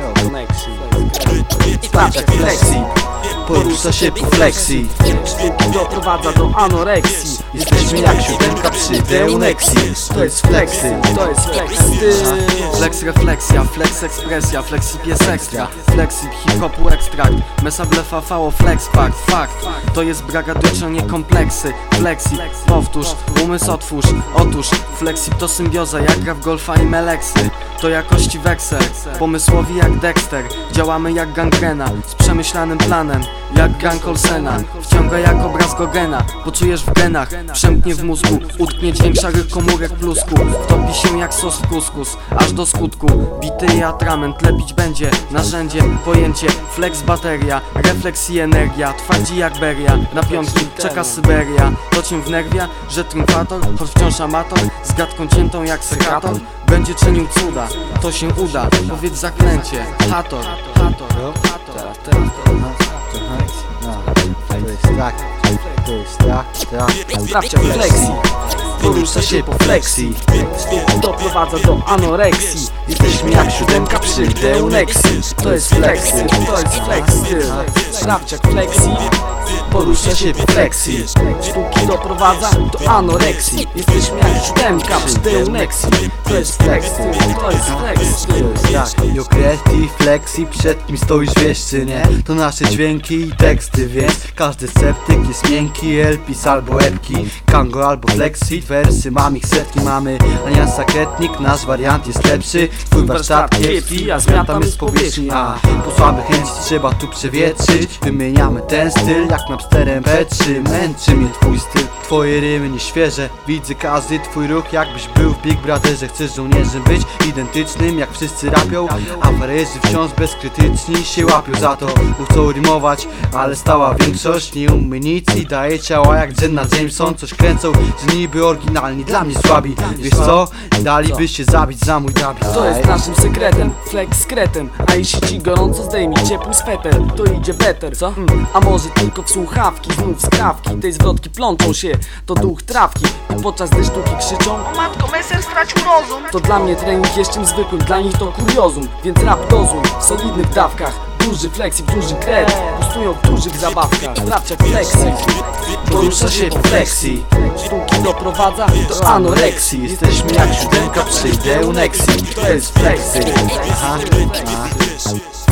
Yo, connection. Porusza się po flexi. Doprowadza do anoreksji. Jesteśmy jak siódemka przy Deuneksji To jest flexy, To jest flexy. Flex refleksja, flex ekspresja, flexi pies ekstra. Flexi hip-hopu ekstrakt, mesa blefafao flex fakt, fakt. To jest bragadyczo, nie kompleksy. Flexi, powtórz, umysł otwórz Otóż, flexi to symbioza, jak gra w golfa i meleksy. To jakości weksel, pomysłowi jak Dexter. Działamy jak z przemyślanym planem Jak gang Olsena, wciąga jak obraz Gogena. Poczujesz w genach, przemknie w mózgu. Utknie dźwięk szarych komórek plusku Wtopi się jak sos w kuskus, aż do skutku. Bity i atrament, lepić będzie. Narzędzie, pojęcie, flex bateria. Refleks i energia, twardzi jak beria. Na piątki czeka Syberia. To cię wnerwia, że triumfator Choć wciąż amator, z gadką ciętą jak sekator. Będzie czynił cuda, to się uda. Powiedz zaklęcie, hator, hator, hator To jest tak, to jest tak, tak. Sprawdź jak flexi Porusza się po flexi. Doprowadza do anoreksji. Jesteśmy jak siódemka przy Deuneksji To jest flexy, to jest flexy Sprawdź jak flexi. Porusza się po flexi. Sztuki doprowadza do anoreksji. Jesteśmy jak siódemka przy Deuneksji To jest flexy, to jest flexy Tak, yo kreti, flexi, przed kim stoisz wiesz czy nie? To nasze dźwięki i teksty, więc każdy sceptyk jest miękki Elpis albo epki, Kango albo flexi Wersy mam ich setki, mamy. Ania Saketnik, nasz wariant jest lepszy. Twój warsztat kiepski, a zmiatam jest powierzchni A po słabych chęci trzeba tu przewietrzyć. Wymieniamy ten styl jak napsterem P3 Męczy mnie twój styl, twoje rymy nieświeże Widzę każdy twój ruch jakbyś był w Big Brotherze. Chcesz żołnierzem być identycznym jak wszyscy rapią. A farerzy wciąż bezkrytyczni się łapią za to. Chcą rymować, ale stała większość nie umie nic i daje ciała jak Jenna Jameson. Coś kręcą, że niby oryginalni, dla mnie słabi. Wiesz co? Daliby się zabić za mój dubbing To jest naszym sekretem, flex z kretem A jeśli ci gorąco zdejmij ciepły sweter To idzie better, co? Hmm. A może tylko w słuchawki, znów skrawki. Tej zwrotki plączą się, to duch trawki. I podczas gdy sztuki krzyczą O matko, meser stracił rozum. To dla mnie trening jest czymś zwykłym, dla nich to kuriozum. Więc rap dozój w solidnych dawkach Duży flexi, duży kret Gustują w dużych zabawkach Sprawdź jak flexi. Porusza się po flexi. Sztuki doprowadza do anoreksji. Jesteśmy jak siódemka przy Deuneksji To jest flexy Aha, aha.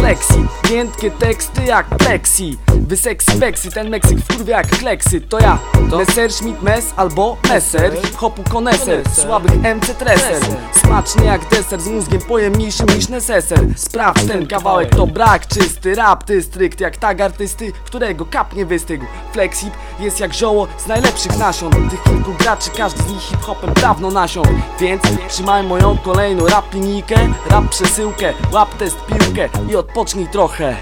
Flexi, miętkie teksty jak plexi. Wyseksy beksy, ten Meksyk wkurwia jak kleksy. To ja, Messerschmitt Mess albo Messer. Hip-hopu koneser, słabych MC Treser. Smaczny jak deser, z mózgiem pojemniejszym niż neseser. Sprawdź ten kawałek, to brak czysty Rap ty strykt jak tag artysty, którego kap nie wystygł. Flexip jest jak zioło z najlepszych nasion. Tych kilku graczy, każdy z nich hip-hopem dawno nasiął Więc trzymaj moją kolejną rap linijkę Rap przesyłkę, łap test piłkę i odpocznij trochę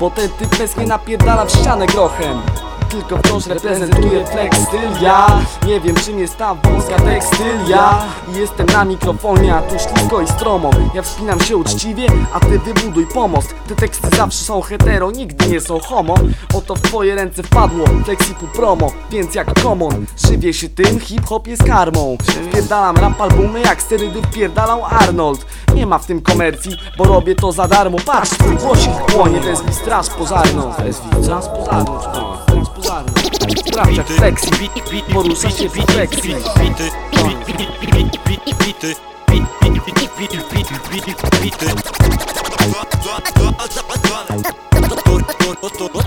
Bo ten typ bez nie napierdala w ścianę grochem tylko wciąż reprezentuję flex styl. Ja nie wiem czym jest ta wąska tekstyl. Ja jestem na mikrofonie, a tu ślisko i stromo. Ja wspinam się uczciwie, a ty wybuduj pomost. Te teksty zawsze są hetero, nigdy nie są homo. Oto w twoje ręce wpadło flexipu promo Więc jak common, żywię się tym, hip-hop jest karmą. Wpierdalam rap albumy jak sterydy wpierdalał Arnold. Nie ma w tym komercji, bo robię to za darmo. Patrz, twój głosik płonie, to jest straż pożarną. To jest straż pożarną, pożarną Sprawdź jak flexi, porusza się po flexi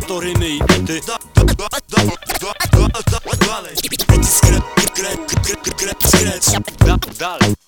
Torymy i bity Dalej